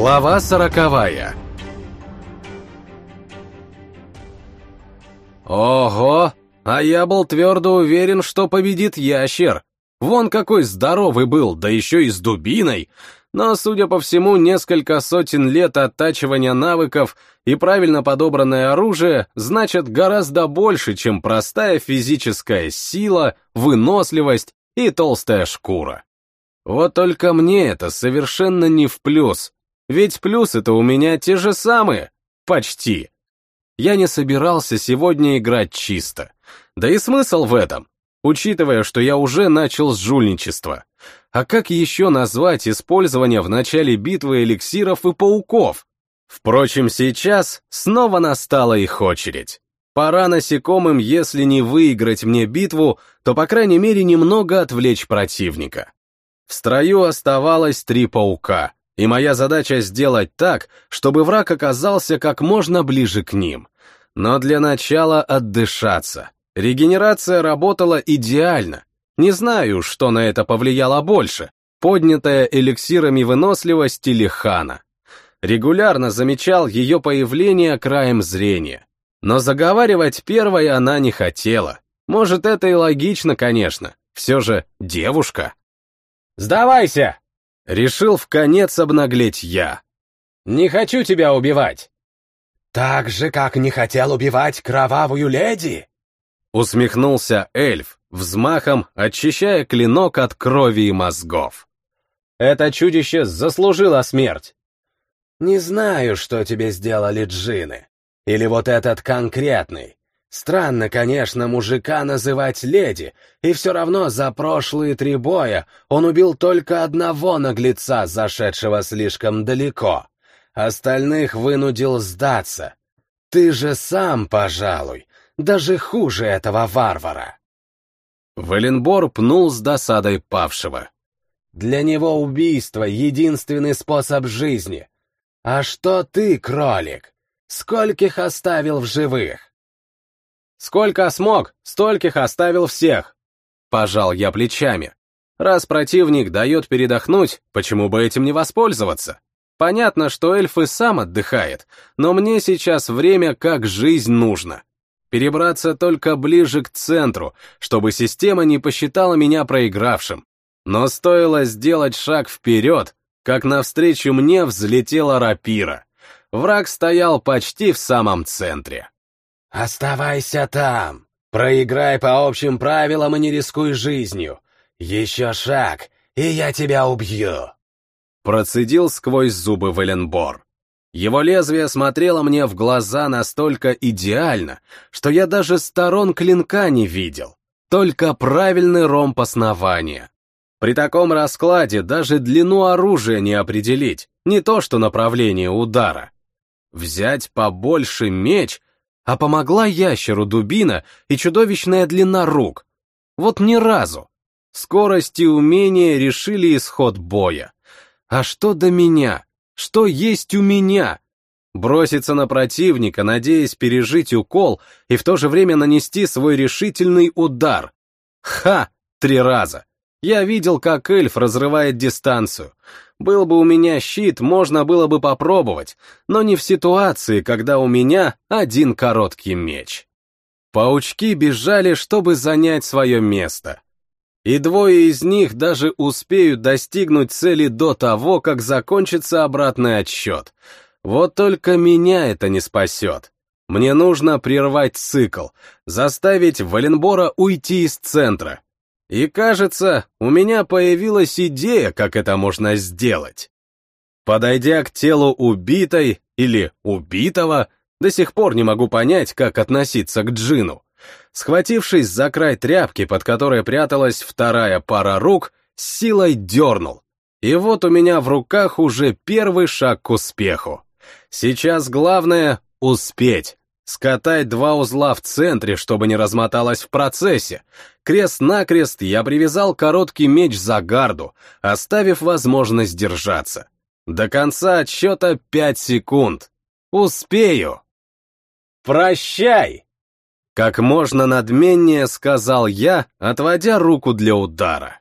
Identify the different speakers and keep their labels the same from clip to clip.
Speaker 1: Глава сороковая Ого! А я был твердо уверен, что победит ящер. Вон какой здоровый был, да еще и с дубиной. Но, судя по всему, несколько сотен лет оттачивания навыков и правильно подобранное оружие значат гораздо больше, чем простая физическая сила, выносливость и толстая шкура. Вот только мне это совершенно не в плюс, ведь плюсы-то у меня те же самые, почти. Я не собирался сегодня играть чисто. Да и смысл в этом, учитывая, что я уже начал с жульничества. А как еще назвать использование в начале битвы эликсиров и пауков? Впрочем, сейчас снова настала их очередь. Пора насекомым, если не выиграть мне битву, то, по крайней мере, немного отвлечь противника. В строю оставалось три паука, и моя задача сделать так, чтобы враг оказался как можно ближе к ним. Но для начала отдышаться. Регенерация работала идеально. Не знаю, что на это повлияло больше, поднятая эликсирами выносливость или хана. Регулярно замечал ее появление краем зрения. Но заговаривать первой она не хотела. Может, это и логично, конечно. Все же девушка.
Speaker 2: «Сдавайся!»
Speaker 1: Решил в конец обнаглеть я.
Speaker 2: «Не хочу тебя убивать!»
Speaker 3: «Так же, как не хотел убивать кровавую леди?»
Speaker 1: Усмехнулся эльф, взмахом очищая клинок от крови и мозгов.
Speaker 2: «Это чудище заслужило смерть!»
Speaker 3: «Не знаю, что тебе сделали джины. Или вот этот конкретный. Странно, конечно, мужика называть леди, и все равно за прошлые три боя он убил только одного наглеца, зашедшего слишком далеко. Остальных вынудил сдаться. Ты же сам, пожалуй, даже хуже этого варвара.
Speaker 1: Валенбор пнул с досадой павшего.
Speaker 3: Для него убийство — единственный способ жизни. А что ты, кролик? Скольких оставил в живых?
Speaker 1: Сколько смог, стольких оставил всех. Пожал я плечами. Раз противник дает передохнуть, почему бы этим не воспользоваться? Понятно, что эльф и сам отдыхает, но мне сейчас время как жизнь нужно. Перебраться только ближе к центру, чтобы система не посчитала меня проигравшим. Но стоило сделать шаг вперед, как навстречу мне взлетела рапира. Враг стоял почти в самом центре.
Speaker 3: «Оставайся там! Проиграй по общим правилам и не рискуй жизнью! Еще шаг, и я тебя убью!»
Speaker 1: Процедил сквозь зубы Валенбор. Его лезвие смотрело мне в глаза настолько идеально, что я даже сторон клинка не видел, только правильный ромб основания. При таком раскладе даже длину оружия не определить, не то что направление удара. Взять побольше меч а помогла ящеру дубина и чудовищная длина рук. Вот ни разу. Скорость и умение решили исход боя. А что до меня? Что есть у меня? Броситься на противника, надеясь пережить укол и в то же время нанести свой решительный удар. Ха! Три раза. Я видел, как эльф разрывает дистанцию. Был бы у меня щит, можно было бы попробовать, но не в ситуации, когда у меня один короткий меч. Паучки бежали, чтобы занять свое место. И двое из них даже успеют достигнуть цели до того, как закончится обратный отсчет. Вот только меня это не спасет. Мне нужно прервать цикл, заставить Валенбора уйти из центра, и кажется, у меня появилась идея, как это можно сделать. Подойдя к телу убитой или убитого, до сих пор не могу понять, как относиться к джину. Схватившись за край тряпки, под которой пряталась вторая пара рук, с силой дернул. И вот у меня в руках уже первый шаг к успеху. Сейчас главное — успеть. Скатать два узла в центре, чтобы не размоталось в процессе. Крест-накрест я привязал короткий меч за гарду, оставив возможность держаться. До конца отсчета пять секунд. Успею. «Прощай!» Как можно надменнее сказал я, отводя руку для удара.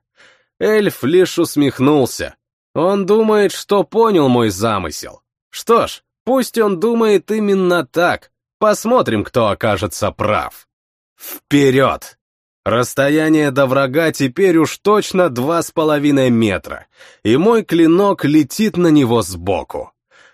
Speaker 1: Эльф лишь усмехнулся. Он думает, что понял мой замысел. Что ж, пусть он думает именно так. Посмотрим, кто окажется прав. Вперед! Расстояние до врага теперь уж точно два с половиной метра, и мой клинок летит на него сбоку.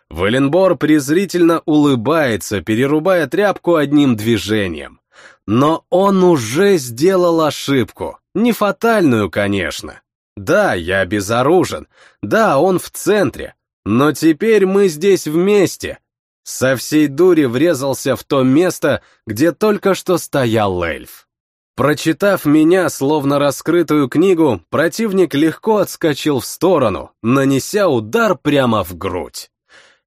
Speaker 1: Валенбор презрительно улыбается, перерубая тряпку одним движением. Но он уже сделал ошибку, не фатальную, конечно. Да, я безоружен, да, он в центре, но теперь мы здесь вместе. Со всей дури врезался в то место, где только что стоял эльф. Прочитав меня, словно раскрытую книгу, противник легко отскочил в сторону, нанеся удар прямо в грудь.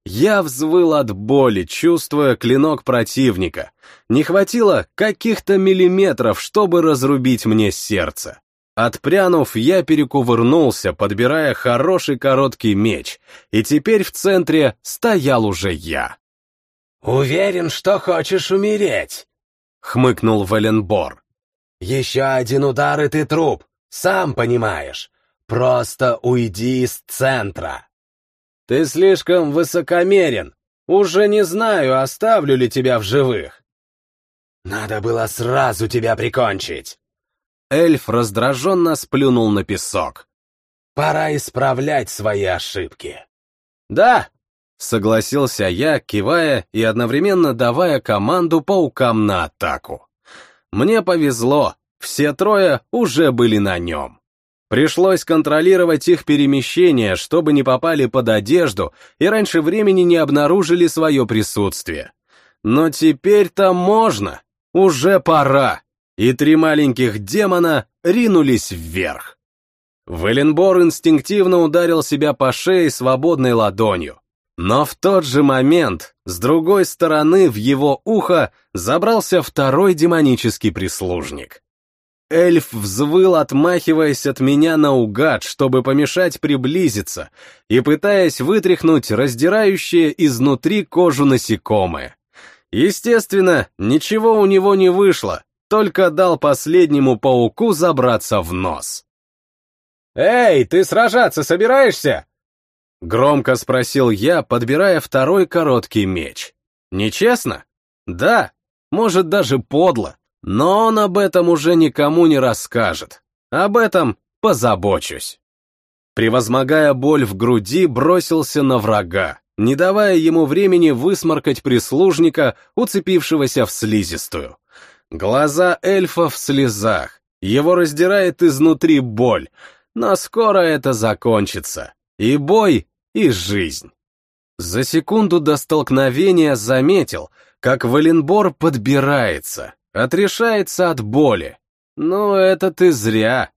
Speaker 1: Я взвыл от боли, чувствуя клинок противника. Не хватило каких-то миллиметров, чтобы разрубить мне сердце. Отпрянув, я перекувырнулся, подбирая хороший короткий меч, и теперь в центре стоял уже я.
Speaker 3: «Уверен, что хочешь умереть», — хмыкнул Валенбор. «Еще один удар, и ты труп, сам понимаешь. Просто уйди из центра».
Speaker 1: «Ты слишком высокомерен. Уже не знаю, оставлю ли тебя в живых».
Speaker 3: «Надо было сразу тебя прикончить».
Speaker 1: Эльф раздраженно сплюнул на песок.
Speaker 3: «Пора исправлять свои ошибки».
Speaker 1: «Да», — согласился я, кивая и одновременно давая команду паукам на атаку. Мне повезло, все трое уже были на нем. Пришлось контролировать их перемещение, чтобы не попали под одежду и раньше времени не обнаружили свое присутствие. Но теперь-то можно, уже пора, и три маленьких демона ринулись вверх. Веленбор инстинктивно ударил себя по шее свободной ладонью. Но в тот же момент, с другой стороны, в его ухо забрался второй демонический прислужник. Эльф взвыл, отмахиваясь от меня наугад, чтобы помешать приблизиться, и пытаясь вытряхнуть раздирающее изнутри кожу насекомое. Естественно, ничего у него не вышло, только дал последнему пауку забраться в нос.
Speaker 2: «Эй, ты сражаться собираешься?»
Speaker 1: Громко спросил я, подбирая второй короткий меч. Нечестно? Да, может даже подло. Но он об этом уже никому не расскажет. Об этом позабочусь. Превозмогая боль в груди, бросился на врага, не давая ему времени высморкать прислужника, уцепившегося в слизистую. Глаза эльфа в слезах, его раздирает изнутри боль, но скоро это закончится. И бой, и жизнь. За секунду до столкновения заметил, как Валенбор подбирается, Отрешается от боли. Ну, это ты зря.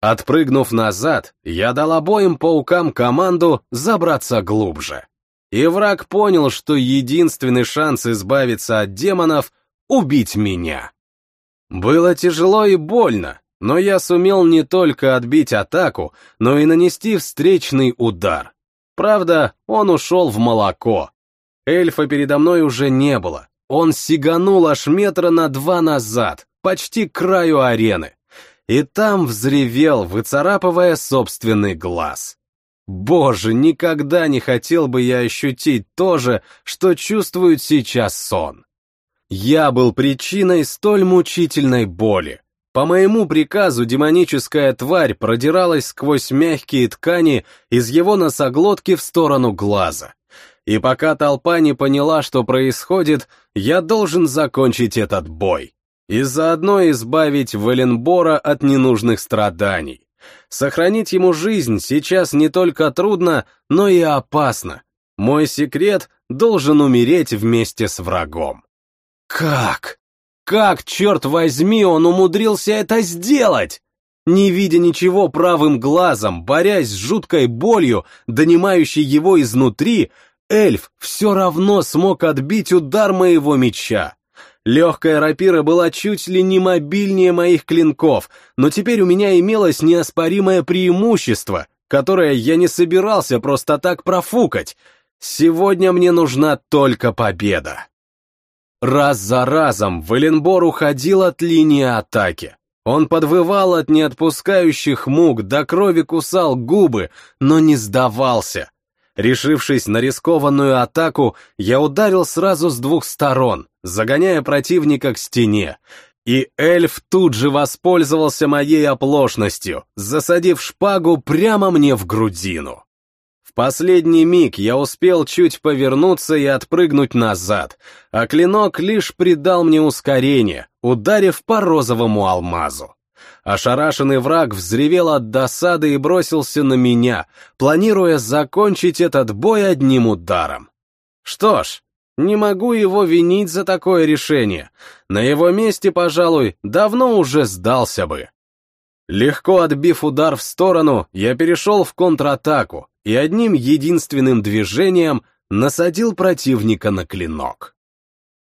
Speaker 1: Отпрыгнув назад, я дал обоим паукам команду забраться глубже. И враг понял, что единственный шанс избавиться от демонов — убить меня. Было тяжело и больно, но я сумел не только отбить атаку, но и нанести встречный удар. Правда, он ушел в молоко. Эльфа передо мной уже не было, он сиганул аж метра на два назад, почти к краю арены, и там взревел, выцарапывая собственный глаз. Боже, никогда не хотел бы я ощутить то же, что чувствует сейчас сон. Я был причиной столь мучительной боли. По моему приказу демоническая тварь продиралась сквозь мягкие ткани из его носоглотки в сторону глаза и пока толпа не поняла, что происходит, я должен закончить этот бой. И заодно избавить Валенбора от ненужных страданий. Сохранить ему жизнь сейчас не только трудно, но и опасно. Мой секрет должен умереть вместе с врагом. Как? Как, черт возьми, он умудрился это сделать? Не видя ничего правым глазом, борясь с жуткой болью, донимающей его изнутри, эльф все равно смог отбить удар моего меча. Легкая рапира была чуть ли не мобильнее моих клинков, но теперь у меня имелось неоспоримое преимущество, которое я не собирался просто так профукать. Сегодня мне нужна только победа. Раз за разом Валенбор уходил от линии атаки. Он подвывал от неотпускающих мук, до крови кусал губы, но не сдавался. Решившись на рискованную атаку, я ударил сразу с двух сторон, загоняя противника к стене. И эльф тут же воспользовался моей оплошностью, засадив шпагу прямо мне в грудину. Последний миг я успел чуть повернуться и отпрыгнуть назад, а клинок лишь придал мне ускорение, ударив по розовому алмазу. Ошарашенный враг взревел от досады и бросился на меня, планируя закончить этот бой одним ударом. Что ж, не могу его винить за такое решение. На его месте, пожалуй, давно уже сдался бы. Легко отбив удар в сторону, я перешел в контратаку и одним единственным движением насадил противника на клинок.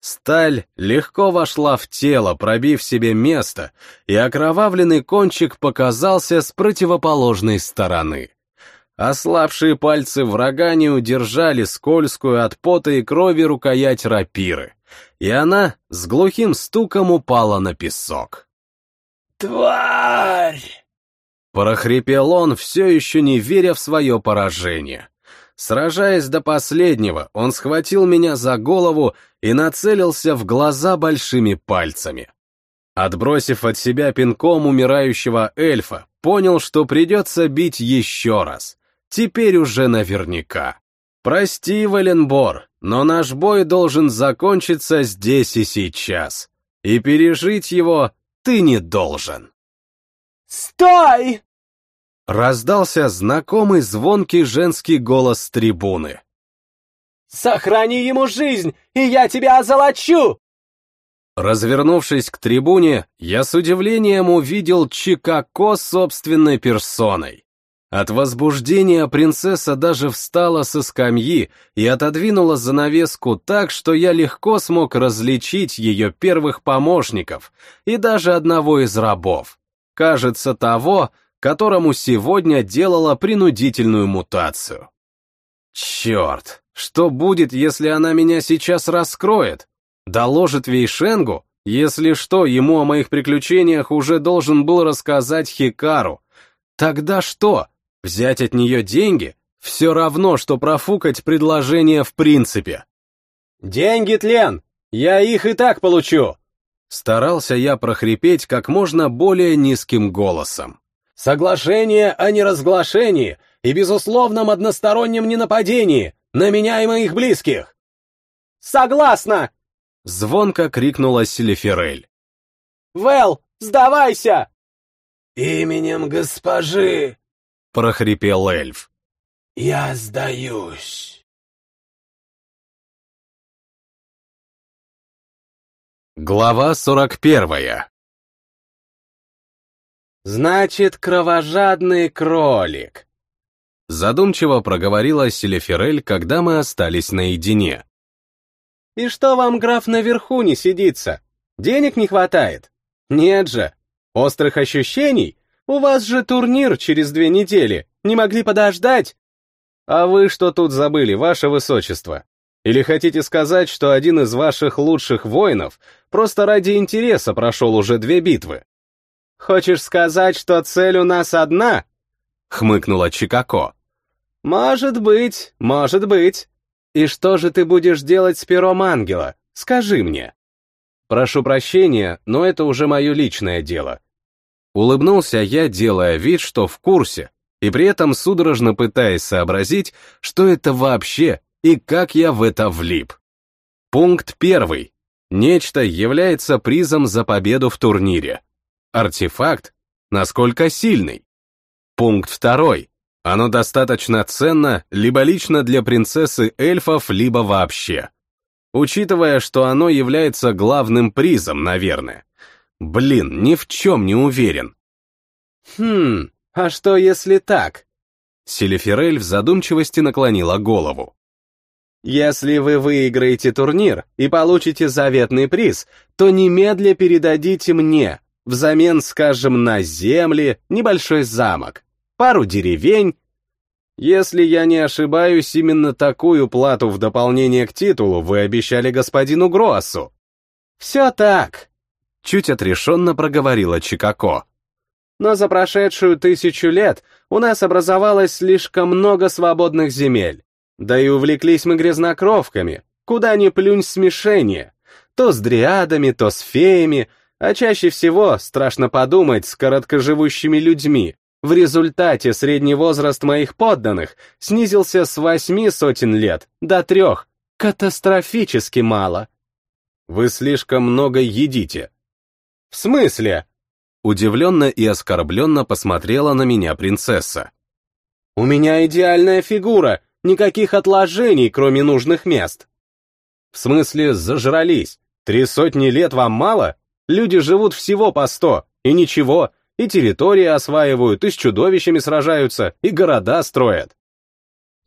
Speaker 1: Сталь легко вошла в тело, пробив себе место, и окровавленный кончик показался с противоположной стороны. Ослабшие пальцы врага не удержали скользкую от пота и крови рукоять рапиры, и она с глухим стуком упала на песок.
Speaker 3: «Тварь!»
Speaker 1: Прохрипел он, все еще не веря в свое поражение. Сражаясь до последнего, он схватил меня за голову и нацелился в глаза большими пальцами. Отбросив от себя пинком умирающего эльфа, понял, что придется бить еще раз. Теперь уже наверняка. Прости, Валенбор, но наш бой должен закончиться здесь и сейчас. И пережить его ты не должен.
Speaker 3: «Стой!»
Speaker 1: Раздался знакомый звонкий женский голос с трибуны.
Speaker 3: «Сохрани ему жизнь, и я тебя озолочу!»
Speaker 1: Развернувшись к трибуне, я с удивлением увидел Чикако собственной персоной. От возбуждения принцесса даже встала со скамьи и отодвинула занавеску так, что я легко смог различить ее первых помощников и даже одного из рабов. Кажется, того, которому сегодня делала принудительную мутацию. Черт, что будет, если она меня сейчас раскроет? Доложит Вейшенгу? Если что, ему о моих приключениях уже должен был рассказать Хикару. Тогда что? Взять от нее деньги? Все равно, что профукать предложение в принципе.
Speaker 2: «Деньги, Тлен! Я их и так получу!»
Speaker 1: Старался я прохрипеть как можно более низким голосом.
Speaker 2: Соглашение о неразглашении и безусловном одностороннем ненападении на меня и моих близких.
Speaker 3: Согласна!
Speaker 1: Звонко крикнула Селиферель.
Speaker 3: Вэл, сдавайся!
Speaker 4: Именем госпожи,
Speaker 1: прохрипел эльф.
Speaker 4: Я сдаюсь.
Speaker 1: Глава сорок первая
Speaker 2: Значит, кровожадный кролик.
Speaker 1: Задумчиво проговорила Селеферель, когда мы остались наедине.
Speaker 2: И что вам, граф, наверху не сидится? Денег не хватает? Нет же. Острых ощущений? У вас же турнир через две недели. Не могли подождать? А вы что тут забыли, ваше высочество? Или хотите сказать, что один из ваших лучших воинов просто ради интереса прошел уже две битвы? Хочешь сказать, что цель у нас одна?
Speaker 1: Хмыкнула Чикако.
Speaker 2: Может быть, может быть. И что же ты будешь делать с пером ангела? Скажи мне. Прошу прощения, но это уже мое личное дело.
Speaker 1: Улыбнулся я, делая вид, что в курсе, и при этом судорожно пытаясь сообразить, что это вообще и как я в это влип. Пункт первый. Нечто является призом за победу в турнире. Артефакт? Насколько сильный? Пункт второй. Оно достаточно ценно либо лично для принцессы эльфов, либо вообще. Учитывая, что оно является главным призом, наверное. Блин, ни в чем не уверен.
Speaker 2: Хм, а что если так?
Speaker 1: Селефирель в задумчивости наклонила голову.
Speaker 2: Если вы выиграете турнир и получите заветный приз, то немедля передадите мне, Взамен, скажем, на земли, небольшой замок, пару деревень. Если я не ошибаюсь, именно такую плату в дополнение к титулу вы обещали господину Гроссу. Все так.
Speaker 1: Чуть отрешенно проговорила Чикако.
Speaker 2: Но за прошедшую тысячу лет у нас образовалось слишком много свободных земель. Да и увлеклись мы грязнокровками, куда ни плюнь смешение. То с дриадами, то с феями, а чаще всего, страшно подумать, с короткоживущими людьми. В результате средний возраст моих подданных снизился с восьми сотен лет до трех. Катастрофически мало.
Speaker 1: Вы слишком много едите.
Speaker 2: В смысле?
Speaker 1: Удивленно и оскорбленно посмотрела на меня принцесса.
Speaker 2: У меня идеальная фигура, никаких отложений, кроме нужных мест. В смысле, зажрались. Три сотни лет вам мало? Люди живут всего по сто, и ничего, и территории осваивают, и с чудовищами сражаются, и города строят.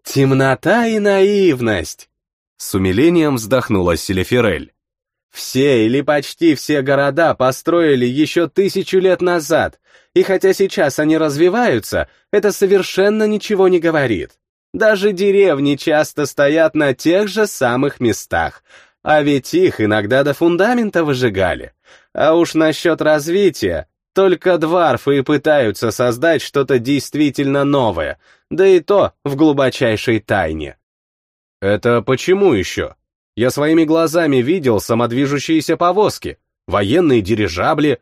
Speaker 2: Темнота и наивность.
Speaker 1: С умилением вздохнула Селефирель.
Speaker 2: Все или почти все города построили еще тысячу лет назад, и хотя сейчас они развиваются, это совершенно ничего не говорит. Даже деревни часто стоят на тех же самых местах, а ведь их иногда до фундамента выжигали. А уж насчет развития, только дварфы и пытаются создать что-то действительно новое, да и то в глубочайшей тайне.
Speaker 1: Это почему еще? Я своими глазами видел самодвижущиеся повозки, военные дирижабли.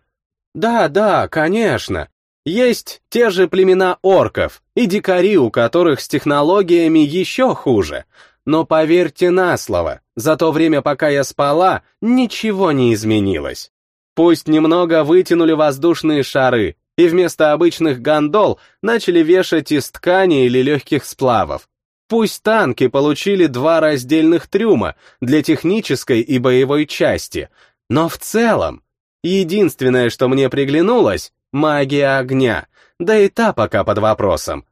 Speaker 2: Да, да, конечно. Есть те же племена орков и дикари, у которых с технологиями еще хуже. Но поверьте на слово, за то время, пока я спала, ничего не изменилось. Пусть немного вытянули воздушные шары, и вместо обычных гондол начали вешать из ткани или легких сплавов. Пусть танки получили два раздельных трюма для технической и боевой части, но в целом, единственное, что мне приглянулось, магия огня, да и та пока под вопросом.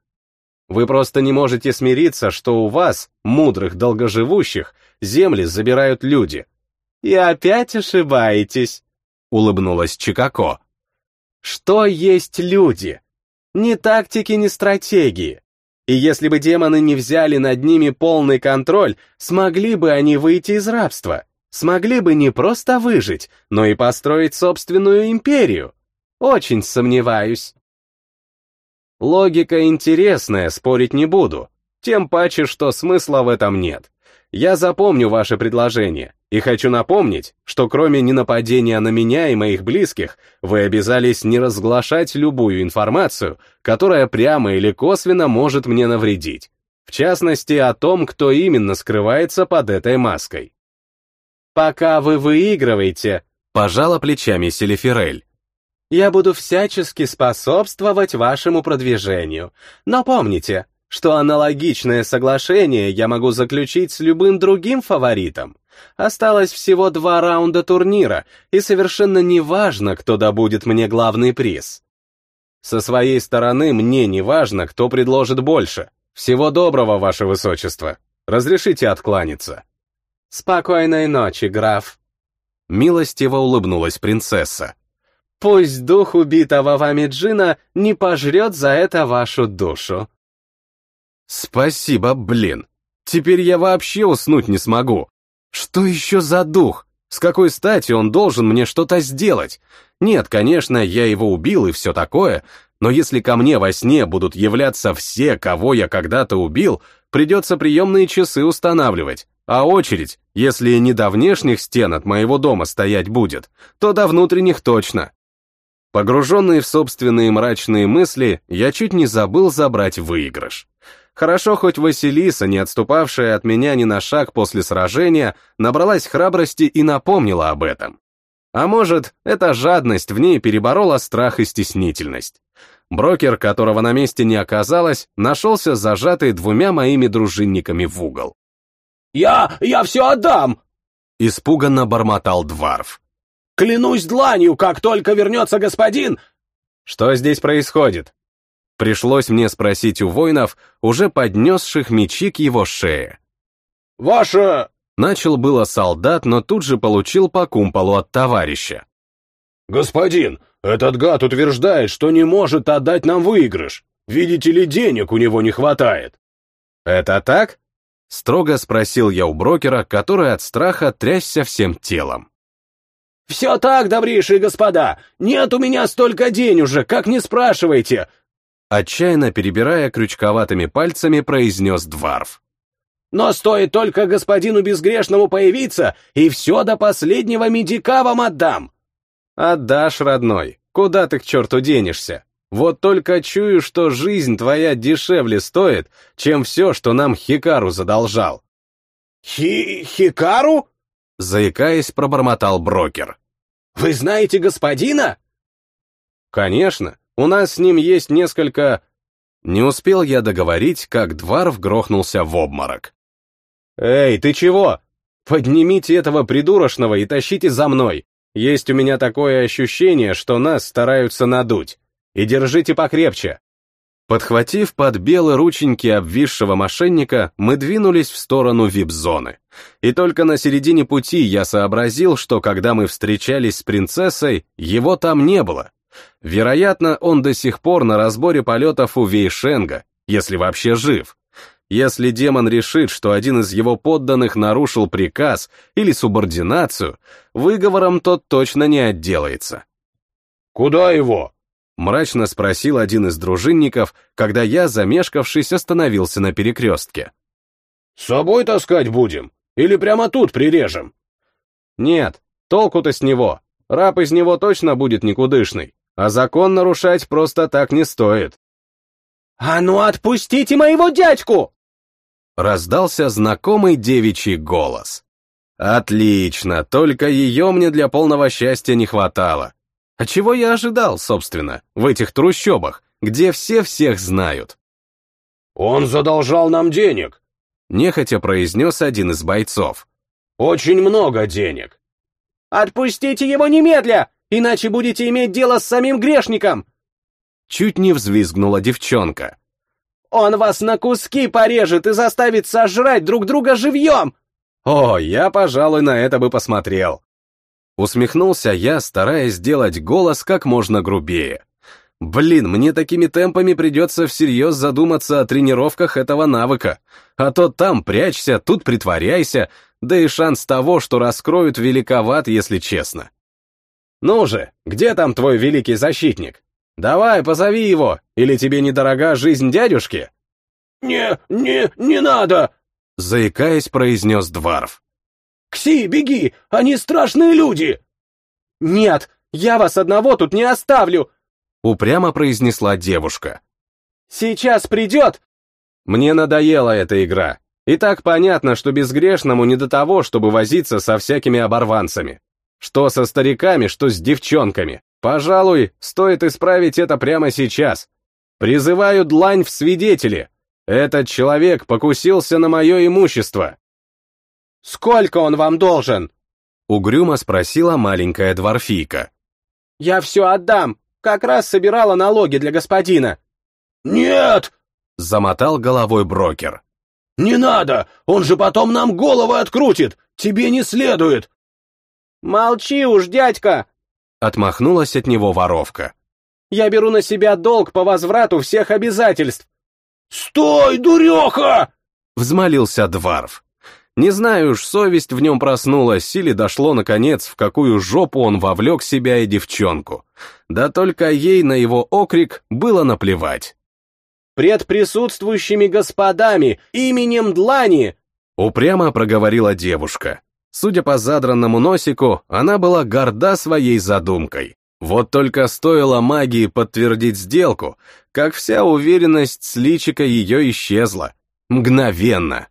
Speaker 2: Вы просто не можете смириться, что у вас, мудрых долгоживущих, земли забирают люди. И опять ошибаетесь. — улыбнулась Чикако. «Что есть люди? Ни тактики, ни стратегии. И если бы демоны не взяли над ними полный контроль, смогли бы они выйти из рабства, смогли бы не просто выжить, но и построить собственную империю. Очень сомневаюсь. Логика интересная, спорить не буду, тем паче, что смысла в этом нет. Я запомню ваше предложение и хочу напомнить, что кроме ненападения на меня и моих близких, вы обязались не разглашать любую информацию, которая прямо или косвенно может мне навредить. В частности, о том, кто именно скрывается под этой маской. Пока вы выигрываете,
Speaker 1: пожала плечами Селиферель.
Speaker 2: Я буду всячески способствовать вашему продвижению. Но помните, что аналогичное соглашение я могу заключить с любым другим фаворитом. Осталось всего два раунда турнира, и совершенно не важно, кто добудет мне главный приз. Со своей стороны мне не важно, кто предложит больше. Всего доброго, ваше высочество. Разрешите откланяться. Спокойной ночи, граф.
Speaker 1: Милостиво улыбнулась принцесса.
Speaker 2: Пусть дух убитого вами джина не пожрет за это вашу душу.
Speaker 1: Спасибо, блин. Теперь я вообще уснуть не смогу. Что еще за дух? С какой стати он должен мне что-то сделать? Нет, конечно, я его убил и все такое, но если ко мне во сне будут являться все, кого я когда-то убил, придется приемные часы устанавливать, а очередь, если не до внешних стен от моего дома стоять будет, то до внутренних точно. Погруженный в собственные мрачные мысли, я чуть не забыл забрать выигрыш. Хорошо, хоть Василиса, не отступавшая от меня ни на шаг после сражения, набралась храбрости и напомнила об этом. А может, эта жадность в ней переборола страх и стеснительность. Брокер, которого на месте не оказалось, нашелся зажатый двумя моими дружинниками в угол.
Speaker 4: «Я... я все отдам!»
Speaker 1: Испуганно бормотал Дварф.
Speaker 4: «Клянусь дланью, как только вернется господин...»
Speaker 1: «Что здесь происходит?» Пришлось мне спросить у воинов, уже поднесших мечи к его шее.
Speaker 4: «Ваше...»
Speaker 1: Начал было солдат, но тут же получил по кумполу от товарища.
Speaker 4: «Господин, этот гад утверждает, что не может отдать нам выигрыш. Видите ли, денег у него не хватает».
Speaker 1: «Это так?» Строго спросил я у брокера, который от страха трясся всем телом.
Speaker 3: «Все так, добрейшие господа! Нет у меня столько денежек, как не спрашивайте!»
Speaker 1: Отчаянно перебирая крючковатыми пальцами, произнес Дварф.
Speaker 3: «Но стоит только господину безгрешному появиться, и все до последнего медика вам отдам!»
Speaker 2: «Отдашь, родной, куда ты к черту денешься? Вот только чую, что жизнь твоя дешевле стоит, чем все, что нам Хикару задолжал».
Speaker 3: «Хи... Хикару?»
Speaker 1: Заикаясь, пробормотал брокер.
Speaker 3: «Вы знаете господина?»
Speaker 2: «Конечно, у нас с ним есть несколько...»
Speaker 1: Не успел я договорить, как Дварф грохнулся в обморок.
Speaker 2: «Эй, ты чего? Поднимите этого придурочного и тащите за мной. Есть у меня такое ощущение, что нас стараются надуть. И держите покрепче».
Speaker 1: Подхватив под белые рученьки обвисшего мошенника, мы двинулись в сторону вип-зоны. И только на середине пути я сообразил, что когда мы встречались с принцессой, его там не было. Вероятно, он до сих пор на разборе полетов у Вейшенга, если вообще жив. Если демон решит, что один из его подданных нарушил приказ или субординацию, выговором тот точно не отделается.
Speaker 4: «Куда его?»
Speaker 1: Мрачно спросил один из дружинников, когда я, замешкавшись, остановился на перекрестке.
Speaker 4: «С собой таскать будем? Или прямо тут прирежем?»
Speaker 2: «Нет, толку-то с него. Раб из него точно будет никудышный, а закон нарушать просто так не стоит».
Speaker 3: «А ну отпустите моего дядьку!»
Speaker 1: Раздался знакомый девичий голос. «Отлично, только ее мне для полного счастья не хватало. А чего я ожидал, собственно, в этих трущобах, где все всех знают?
Speaker 4: «Он задолжал нам денег», —
Speaker 1: нехотя произнес один из бойцов.
Speaker 4: «Очень много денег».
Speaker 3: «Отпустите его немедля, иначе будете иметь дело с самим грешником!»
Speaker 1: Чуть не взвизгнула девчонка.
Speaker 3: «Он вас на куски порежет и заставит сожрать друг друга живьем!»
Speaker 2: «О, я, пожалуй, на это бы посмотрел»,
Speaker 1: Усмехнулся я, стараясь сделать голос как можно грубее. Блин, мне такими темпами придется всерьез задуматься о тренировках этого навыка. А то там прячься, тут притворяйся, да и шанс того, что раскроют, великоват, если честно.
Speaker 2: Ну же, где там твой великий защитник? Давай, позови его, или тебе недорога жизнь дядюшки?
Speaker 4: «Не, не, не надо!»
Speaker 1: Заикаясь, произнес Дварф.
Speaker 3: «Кси, беги! Они страшные люди!» «Нет, я вас одного тут не оставлю!»
Speaker 1: Упрямо произнесла девушка.
Speaker 3: «Сейчас придет!»
Speaker 2: Мне надоела эта игра. И так понятно, что безгрешному не до того, чтобы возиться со всякими оборванцами. Что со стариками, что с девчонками. Пожалуй, стоит исправить это прямо сейчас. Призываю длань в свидетели. Этот человек покусился на мое имущество. «Сколько он вам должен?»
Speaker 1: Угрюмо спросила маленькая дворфийка.
Speaker 3: «Я все отдам. Как раз собирала налоги для господина».
Speaker 4: «Нет!»
Speaker 1: — замотал головой брокер.
Speaker 4: «Не надо! Он же потом нам головы открутит! Тебе не следует!»
Speaker 3: «Молчи уж, дядька!»
Speaker 1: — отмахнулась от него воровка.
Speaker 3: «Я беру на себя долг по возврату всех обязательств!»
Speaker 4: «Стой, дуреха!»
Speaker 1: — взмолился Дварф. Не знаю уж, совесть в нем проснулась или дошло, наконец, в какую жопу он вовлек себя и девчонку. Да только ей на его окрик было наплевать.
Speaker 3: «Пред присутствующими господами, именем Длани!»
Speaker 1: Упрямо проговорила девушка. Судя по задранному носику, она была горда своей задумкой. Вот только стоило магии подтвердить сделку, как вся уверенность с личика ее исчезла. Мгновенно.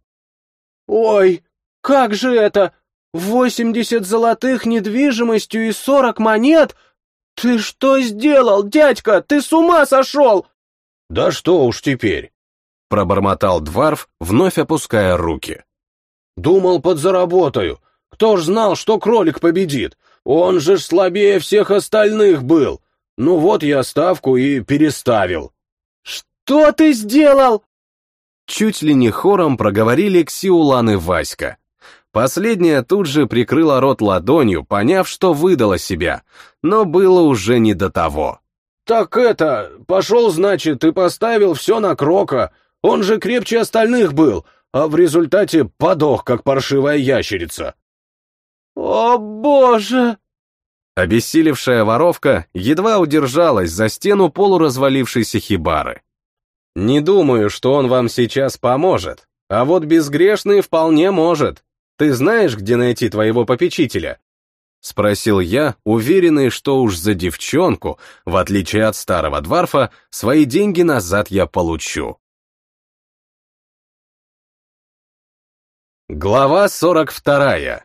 Speaker 3: «Ой, как же это? Восемьдесят золотых недвижимостью и сорок монет? Ты что сделал, дядька? Ты с ума сошел?»
Speaker 4: «Да что уж теперь?»
Speaker 1: — пробормотал Дварф, вновь опуская руки.
Speaker 4: «Думал, подзаработаю. Кто ж знал, что кролик победит? Он же ж слабее всех остальных был. Ну вот я ставку и переставил».
Speaker 3: «Что ты сделал?»
Speaker 1: Чуть ли не хором проговорили Ксиулан и Васька. Последняя тут же прикрыла рот ладонью, поняв, что выдала себя, но было уже не до того.
Speaker 4: «Так это, пошел, значит, и поставил все на Крока. Он же крепче остальных был, а в результате подох, как паршивая ящерица».
Speaker 3: «О, боже!»
Speaker 1: Обессилевшая воровка едва удержалась за стену полуразвалившейся хибары. «Не думаю, что он вам сейчас поможет, а вот безгрешный вполне может. Ты знаешь, где найти твоего попечителя?» Спросил я, уверенный, что уж за девчонку, в отличие от старого дворфа, свои деньги назад я получу. Глава сорок вторая.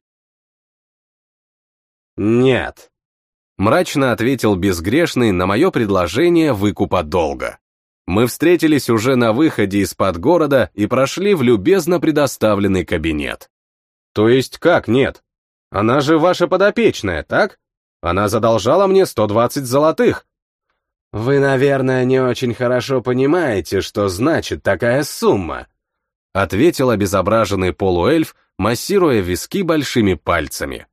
Speaker 1: «Нет», — мрачно ответил безгрешный на мое предложение выкупа долга. Мы встретились уже на выходе из-под города и прошли в любезно предоставленный кабинет. «То есть как нет? Она же ваша подопечная, так? Она задолжала мне 120 золотых». «Вы, наверное, не очень хорошо понимаете, что значит такая сумма», ответил обезображенный полуэльф, массируя виски большими пальцами.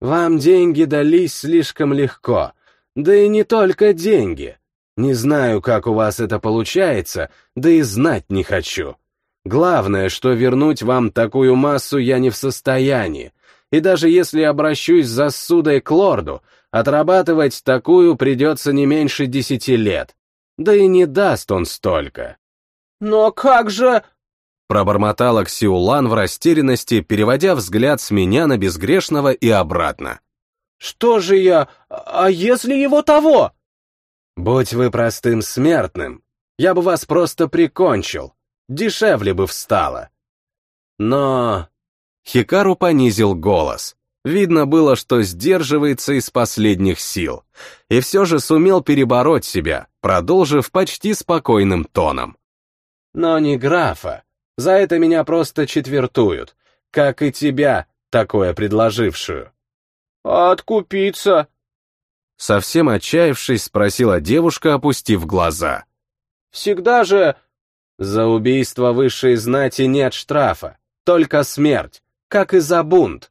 Speaker 1: «Вам деньги дались слишком легко, да и не только деньги. Не знаю, как у вас это получается, да и знать не хочу. Главное, что вернуть вам такую массу я не в состоянии, и даже если обращусь за судой к лорду, отрабатывать такую придется не меньше десяти лет. Да и не даст он столько.
Speaker 2: «Но как же...»
Speaker 1: Пробормотала Ксиулан в растерянности, переводя взгляд с меня на безгрешного и обратно.
Speaker 2: «Что же я... А если его того?»
Speaker 1: «Будь вы простым смертным, я бы вас просто прикончил, дешевле бы встало». Но... Хикару понизил голос. Видно было, что сдерживается из последних сил, и все же сумел перебороть себя, продолжив почти спокойным тоном. «Но не графа. За это меня просто четвертуют, как и тебя, такое предложившую».
Speaker 2: «А откупиться?»
Speaker 1: Совсем отчаявшись, спросила девушка, опустив глаза.
Speaker 2: «Всегда же...»
Speaker 1: «За убийство высшей знати нет штрафа, только смерть как и за бунт.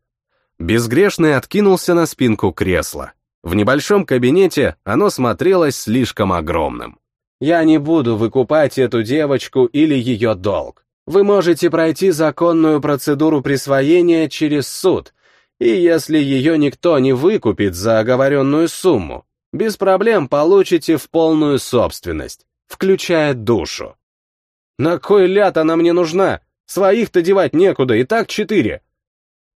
Speaker 1: Безгрешный откинулся на спинку кресла. В небольшом кабинете оно смотрелось слишком огромным. «Я не буду выкупать эту девочку или ее долг. Вы можете пройти законную процедуру присвоения через суд, и если ее никто не выкупит за оговоренную сумму, без проблем получите в полную собственность, включая душу. На кой ляд она мне нужна? Своих-то девать некуда, и так четыре.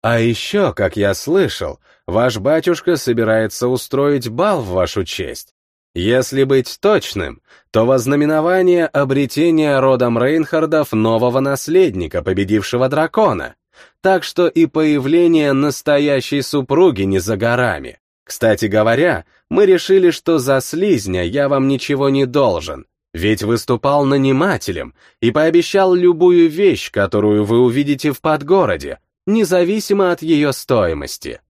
Speaker 1: А еще, как я слышал, ваш батюшка собирается устроить бал в вашу честь. Если быть точным, то вознаменование обретения родом Рейнхардов нового наследника, победившего дракона. Так что и появление настоящей супруги не за горами. Кстати говоря, мы решили, что за слизня я вам ничего не должен, ведь выступал нанимателем и пообещал любую вещь, которую вы увидите в подгороде, независимо от ее стоимости.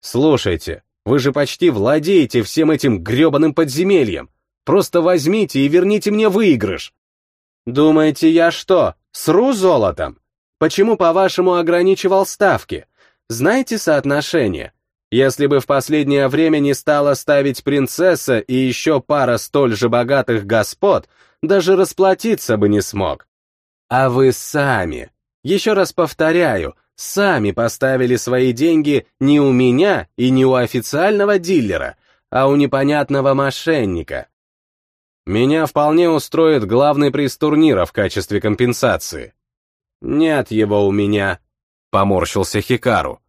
Speaker 1: Слушайте, вы же почти владеете всем этим гребаным подземельем. Просто возьмите и верните мне выигрыш. Думаете, я что, сру золотом? Почему, по-вашему, ограничивал ставки? Знаете соотношение? Если бы в последнее время не стала ставить принцесса и еще пара столь же богатых господ, даже расплатиться бы не смог. А вы сами, еще раз повторяю, сами поставили свои деньги не у меня и не у официального дилера, а у непонятного мошенника. Меня вполне устроит главный приз турнира в качестве компенсации. Нет его у меня, поморщился Хикару.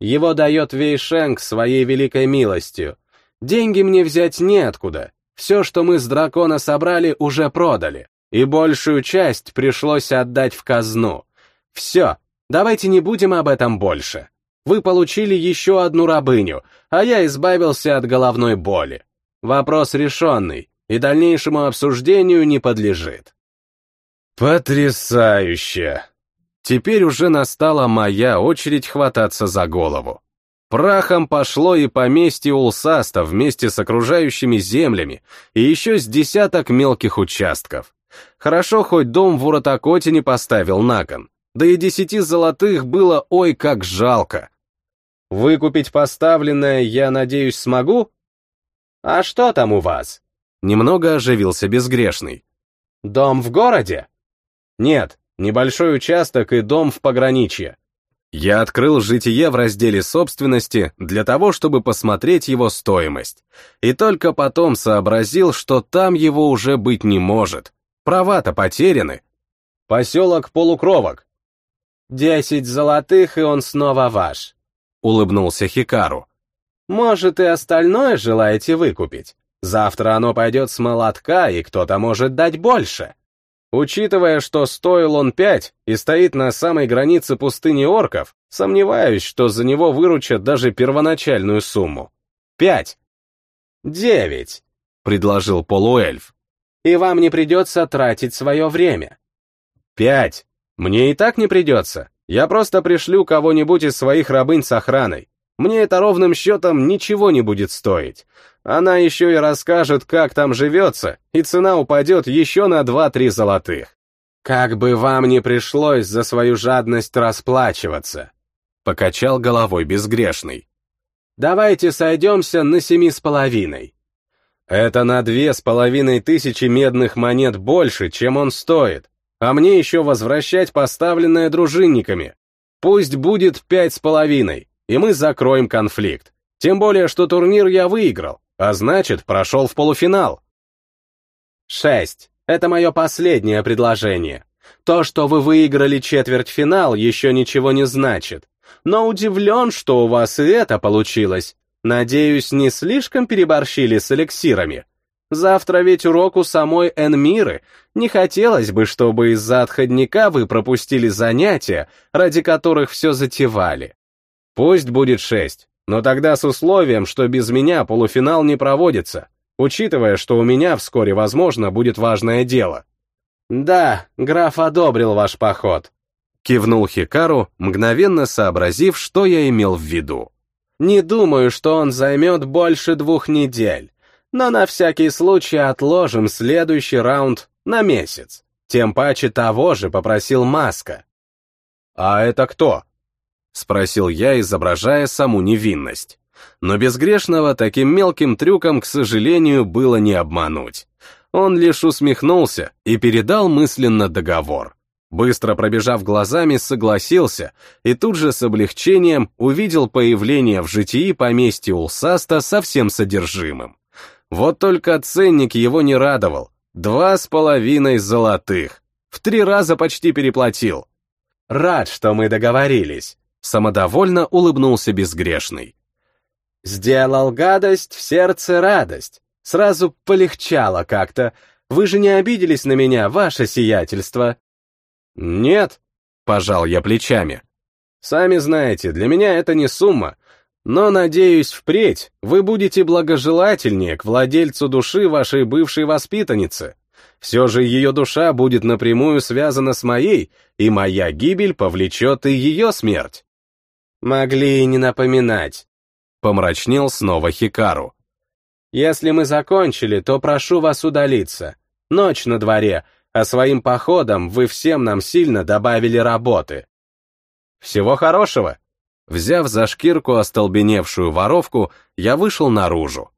Speaker 1: Его дает Вейшенг своей великой милостью. Деньги мне взять неоткуда. Все, что мы с дракона собрали, уже продали, и большую часть пришлось отдать в казну. Все, Давайте не будем об этом больше. Вы получили еще одну рабыню, а я избавился от головной боли. Вопрос решенный и дальнейшему обсуждению не подлежит. Потрясающе! Теперь уже настала моя очередь хвататься за голову. Прахом пошло и поместье Улсаста вместе с окружающими землями и еще с десяток мелких участков. Хорошо, хоть дом в Уротакоте не поставил на кон да и десяти золотых было ой как жалко. Выкупить поставленное, я надеюсь, смогу? А что там у вас? Немного оживился безгрешный. Дом в городе? Нет, небольшой участок и дом в пограничье. Я открыл житие в разделе собственности для того, чтобы посмотреть его стоимость, и только потом сообразил, что там его уже быть не может. Права-то потеряны. Поселок Полукровок.
Speaker 2: Десять золотых, и он снова ваш. Улыбнулся Хикару. Может, и остальное желаете выкупить? Завтра оно пойдет с молотка, и кто-то может дать больше. Учитывая, что стоил он пять и стоит на самой границе пустыни орков, сомневаюсь, что за него выручат даже первоначальную сумму. Пять. Девять, предложил полуэльф. И вам не придется тратить свое время. Пять. Мне и так не придется. Я просто пришлю кого-нибудь из своих рабынь с охраной. Мне это ровным счетом ничего не будет стоить. Она еще и расскажет, как там живется, и цена упадет еще на 2-3 золотых. Как бы вам не пришлось за свою жадность расплачиваться. Покачал головой безгрешный. Давайте сойдемся на семи с половиной. Это на две с половиной тысячи медных монет больше, чем он стоит, а мне еще возвращать поставленное дружинниками. Пусть будет пять с половиной, и мы закроем конфликт. Тем более, что турнир я выиграл, а значит, прошел в полуфинал. Шесть. Это мое последнее предложение. То, что вы выиграли четвертьфинал, еще ничего не значит. Но удивлен, что у вас и это получилось. Надеюсь, не слишком переборщили с эликсирами. Завтра ведь урок у самой Энмиры. Не хотелось бы, чтобы из-за отходника вы пропустили занятия, ради которых все затевали. Пусть будет шесть, но тогда с условием, что без меня полуфинал не проводится, учитывая, что у меня вскоре, возможно, будет важное дело. Да, граф одобрил ваш поход. Кивнул Хикару, мгновенно сообразив, что я имел в виду. Не думаю, что он займет больше двух недель, но на всякий случай отложим следующий раунд на месяц. Тем паче того же попросил Маска. А это кто? — спросил я, изображая саму невинность. Но безгрешного таким мелким трюком, к сожалению, было не обмануть. Он лишь усмехнулся и передал мысленно договор. Быстро пробежав глазами, согласился и тут же с облегчением увидел появление в житии поместья Улсаста со всем содержимым. Вот только ценник его не радовал. Два с половиной золотых. В три раза почти переплатил. Рад, что мы договорились. Самодовольно улыбнулся безгрешный. «Сделал гадость, в сердце радость. Сразу полегчало как-то. Вы же не обиделись на меня, ваше сиятельство?» «Нет», — пожал я плечами. «Сами знаете, для меня это не сумма, но, надеюсь, впредь вы будете благожелательнее к владельцу души вашей бывшей воспитанницы. Все же ее душа будет напрямую связана с моей, и моя гибель повлечет и ее смерть. Могли и не напоминать. Помрачнел снова Хикару. Если мы закончили, то прошу вас удалиться. Ночь на дворе, а своим походом вы всем нам сильно добавили работы. Всего хорошего. Взяв за шкирку остолбеневшую воровку, я вышел наружу.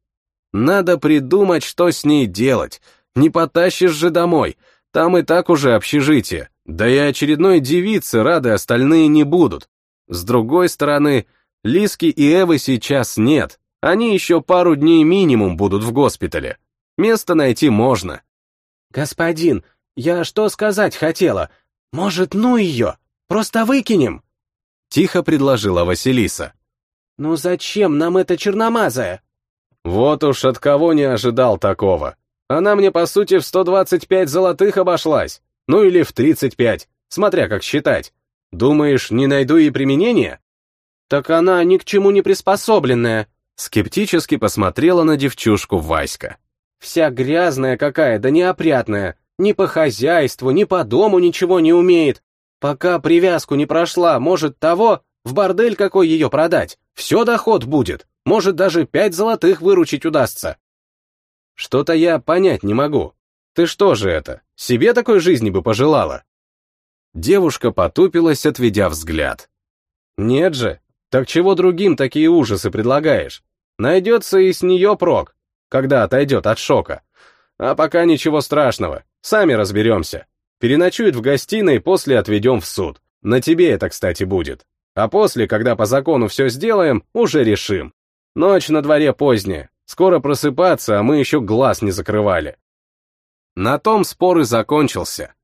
Speaker 2: Надо придумать, что с ней делать. Не потащишь же домой. Там и так уже общежитие. Да и очередной девицы рады остальные не будут. С другой стороны, Лиски и Эвы сейчас нет, они еще пару дней минимум будут в госпитале. Место найти можно. «Господин, я что сказать хотела? Может, ну ее? Просто выкинем?» Тихо предложила Василиса. «Ну зачем нам эта черномазая?» Вот уж от кого не ожидал такого. Она мне, по сути, в 125 золотых обошлась. Ну или в 35, смотря как считать. Думаешь, не найду ей применения? Так она ни к чему не приспособленная. Скептически посмотрела на девчушку Васька. Вся грязная какая, да неопрятная. Ни по хозяйству, ни по дому ничего не умеет. Пока привязку не прошла, может того, в бордель какой ее продать. Все доход будет. Может, даже пять золотых выручить удастся. Что-то я понять не могу. Ты что же это, себе такой жизни бы пожелала? Девушка потупилась, отведя взгляд. «Нет же, так чего другим такие ужасы предлагаешь? Найдется и с нее прок, когда отойдет от шока. А пока ничего страшного, сами разберемся. Переночует в гостиной, после отведем в суд. На тебе это, кстати, будет. А после, когда по закону все сделаем, уже решим. Ночь на дворе поздняя, скоро просыпаться, а мы еще глаз не закрывали. На том спор и закончился.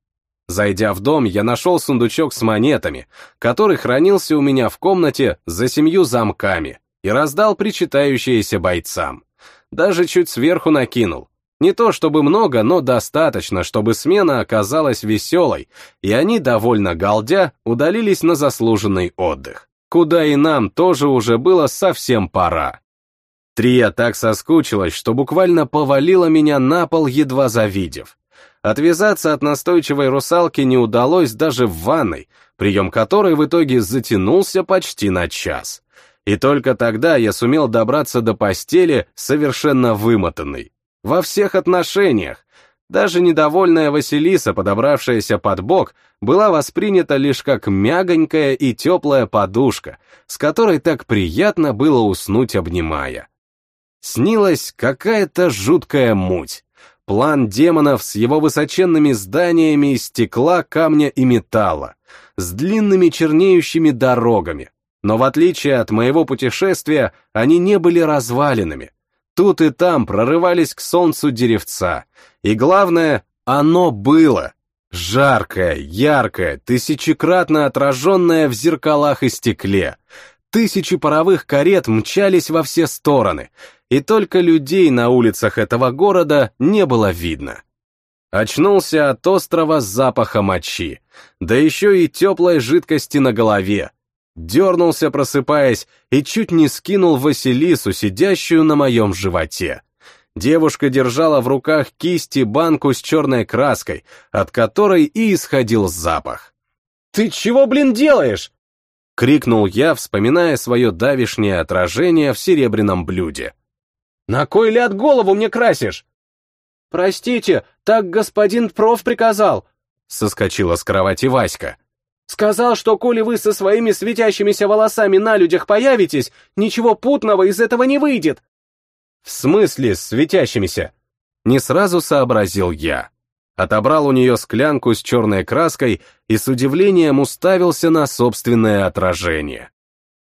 Speaker 2: Зайдя в дом, я нашел сундучок с монетами, который хранился у меня в комнате за семью замками, и раздал причитающиеся бойцам. Даже чуть сверху накинул. Не то чтобы много, но достаточно, чтобы смена оказалась веселой, и они, довольно галдя, удалились на заслуженный отдых, куда и нам тоже уже было совсем пора. Трия так соскучилась, что буквально повалила меня на пол, едва завидев. Отвязаться от настойчивой русалки не удалось даже в ванной, прием которой в итоге затянулся почти на час. И только тогда я сумел добраться до постели совершенно вымотанный. Во всех отношениях. Даже недовольная Василиса, подобравшаяся под бок, была воспринята лишь как мягонькая и теплая подушка, с которой так приятно было уснуть, обнимая. Снилась какая-то жуткая муть. План демонов с его высоченными зданиями из стекла, камня и металла, с длинными чернеющими дорогами. Но в отличие от моего путешествия, они не были развалинами. Тут и там прорывались к солнцу деревца. И главное, оно было. Жаркое, яркое, тысячекратно отраженное в зеркалах и стекле. Тысячи паровых карет мчались во все стороны, и только людей на улицах этого города не было видно. Очнулся от острого запаха мочи, да еще и теплой жидкости на голове. Дернулся, просыпаясь, и чуть не скинул Василису, сидящую на моем животе. Девушка держала в руках кисти банку с черной краской, от которой и исходил запах.
Speaker 4: «Ты чего, блин, делаешь?»
Speaker 2: — крикнул я, вспоминая свое давишнее отражение в серебряном блюде.
Speaker 4: «На кой ляд голову мне красишь?»
Speaker 5: «Простите, так господин проф приказал», —
Speaker 2: соскочила с кровати Васька.
Speaker 5: «Сказал, что коли вы со своими светящимися волосами на людях появитесь, ничего путного из этого не выйдет».
Speaker 2: «В смысле светящимися?» Не сразу сообразил я. Отобрал у нее склянку с черной краской и с удивлением уставился на собственное отражение.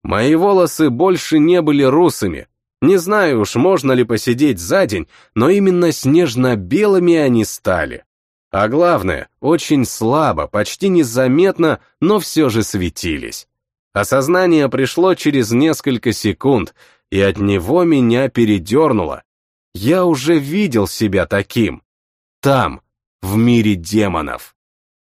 Speaker 2: Мои волосы больше не были русыми, не знаю уж, можно ли посидеть за день, но именно снежно-белыми они стали. А главное, очень слабо, почти незаметно, но все же светились. Осознание пришло через несколько секунд, и от него меня передернуло. Я уже видел себя таким. Там, в мире демонов.